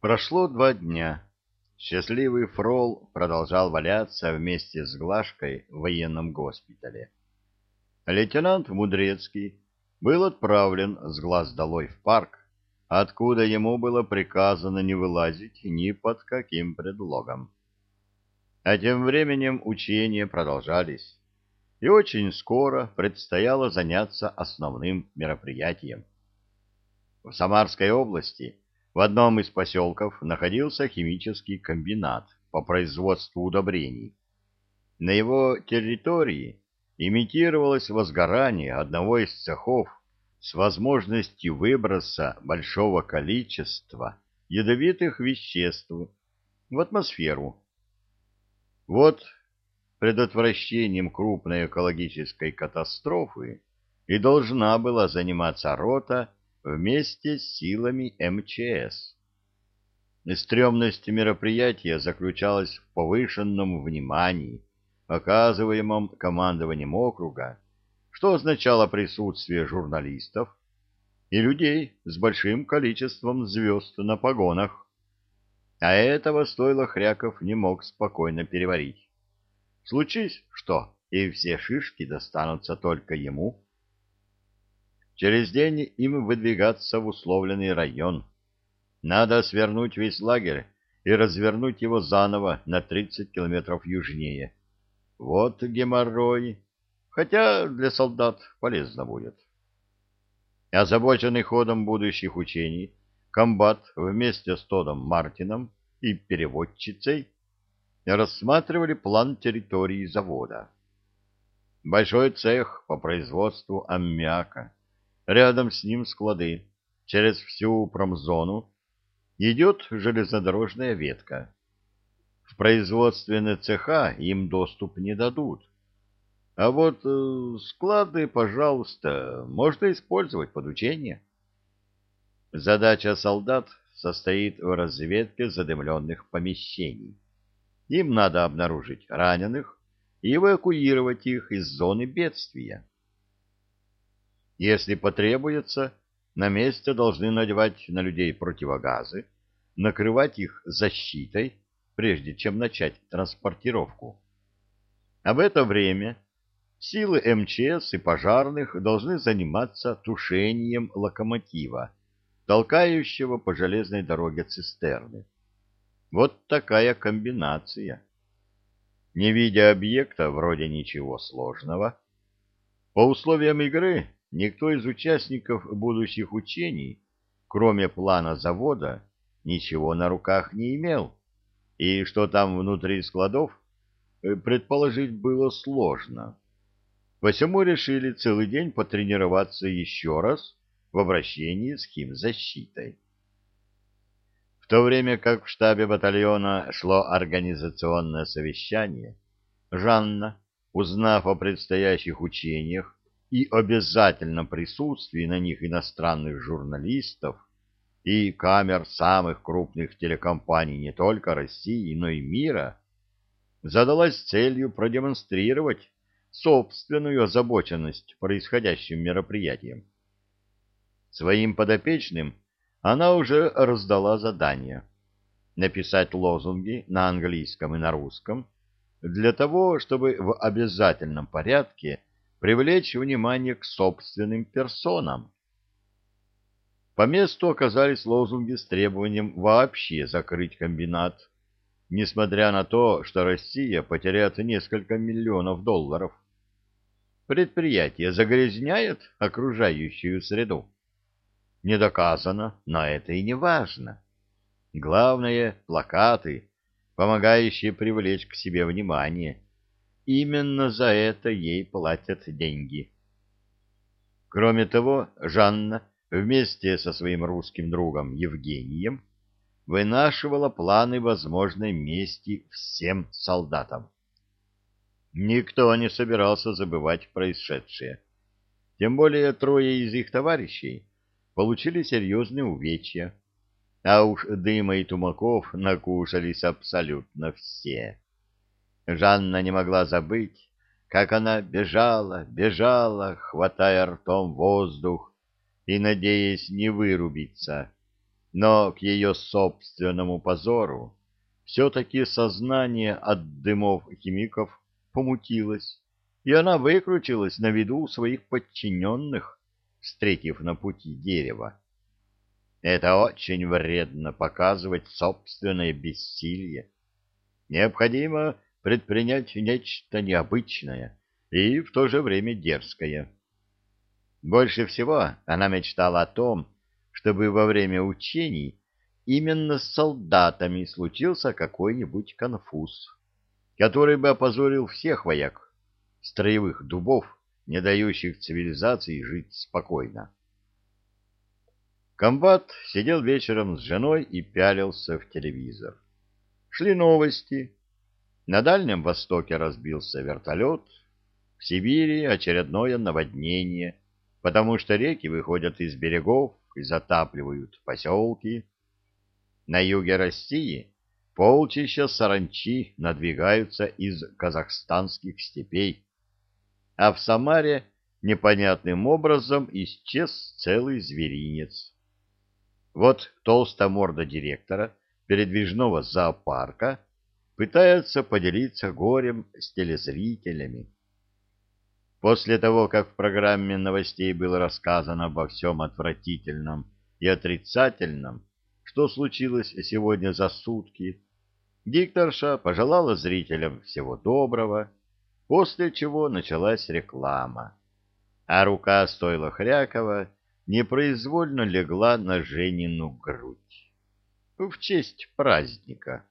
Прошло два дня. Счастливый Фрол продолжал валяться вместе с Глашкой в военном госпитале. Лейтенант Мудрецкий был отправлен с глаз долой в парк, откуда ему было приказано не вылазить ни под каким предлогом. А тем временем учения продолжались, и очень скоро предстояло заняться основным мероприятием. В Самарской области в одном из поселков находился химический комбинат по производству удобрений. На его территории имитировалось возгорание одного из цехов с возможностью выброса большого количества ядовитых веществ в атмосферу. Вот предотвращением крупной экологической катастрофы и должна была заниматься рота вместе с силами МЧС. Стремность мероприятия заключалась в повышенном внимании, оказываемом командованием округа, что означало присутствие журналистов и людей с большим количеством звезд на погонах. А этого стоило Хряков не мог спокойно переварить. Случись что, и все шишки достанутся только ему. Через день им выдвигаться в условленный район. Надо свернуть весь лагерь и развернуть его заново на 30 километров южнее. Вот геморрой, хотя для солдат полезно будет. Озабоченный ходом будущих учений, комбат вместе с Тодом Мартином и переводчицей рассматривали план территории завода. Большой цех по производству аммиака Рядом с ним склады. Через всю промзону идет железнодорожная ветка. В производственные цеха им доступ не дадут. А вот э, склады, пожалуйста, можно использовать под учение. Задача солдат состоит в разведке задымленных помещений. Им надо обнаружить раненых и эвакуировать их из зоны бедствия. Если потребуется, на месте должны надевать на людей противогазы, накрывать их защитой, прежде чем начать транспортировку. А в это время силы МЧС и пожарных должны заниматься тушением локомотива, толкающего по железной дороге цистерны. Вот такая комбинация. Не видя объекта, вроде ничего сложного. По условиям игры Никто из участников будущих учений, кроме плана завода, ничего на руках не имел, и что там внутри складов, э, предположить было сложно. Посему решили целый день потренироваться еще раз в обращении с химзащитой. В то время как в штабе батальона шло организационное совещание, Жанна, узнав о предстоящих учениях, и обязательном присутствии на них иностранных журналистов и камер самых крупных телекомпаний не только России, но и мира, задалась целью продемонстрировать собственную озабоченность происходящим мероприятием. Своим подопечным она уже раздала задание написать лозунги на английском и на русском для того, чтобы в обязательном порядке привлечь внимание к собственным персонам. По месту оказались лозунги с требованием вообще закрыть комбинат, несмотря на то, что Россия потеряет несколько миллионов долларов. Предприятие загрязняет окружающую среду. Не доказано, но это и не важно. Главное — плакаты, помогающие привлечь к себе внимание — Именно за это ей платят деньги. Кроме того, Жанна вместе со своим русским другом Евгением вынашивала планы возможной мести всем солдатам. Никто не собирался забывать происшедшее. Тем более трое из их товарищей получили серьезные увечья, а уж дыма и тумаков накушались абсолютно все. Жанна не могла забыть, как она бежала, бежала, хватая ртом воздух и надеясь не вырубиться. Но к ее собственному позору все-таки сознание от дымов химиков помутилось, и она выкрутилась на виду у своих подчиненных, встретив на пути дерево. Это очень вредно показывать собственное бессилие. Необходимо предпринять нечто необычное и в то же время дерзкое. Больше всего она мечтала о том, чтобы во время учений именно с солдатами случился какой-нибудь конфуз, который бы опозорил всех вояк, строевых дубов, не дающих цивилизации жить спокойно. Комбат сидел вечером с женой и пялился в телевизор. Шли новости. На Дальнем Востоке разбился вертолет, в Сибири очередное наводнение, потому что реки выходят из берегов и затапливают поселки. На юге России полчища саранчи надвигаются из казахстанских степей, а в Самаре непонятным образом исчез целый зверинец. Вот толстая морда директора передвижного зоопарка пытается поделиться горем с телезрителями. После того, как в программе новостей было рассказано обо всем отвратительном и отрицательном, что случилось сегодня за сутки, дикторша пожелала зрителям всего доброго, после чего началась реклама. А рука стойла Хрякова непроизвольно легла на Женину грудь. В честь праздника.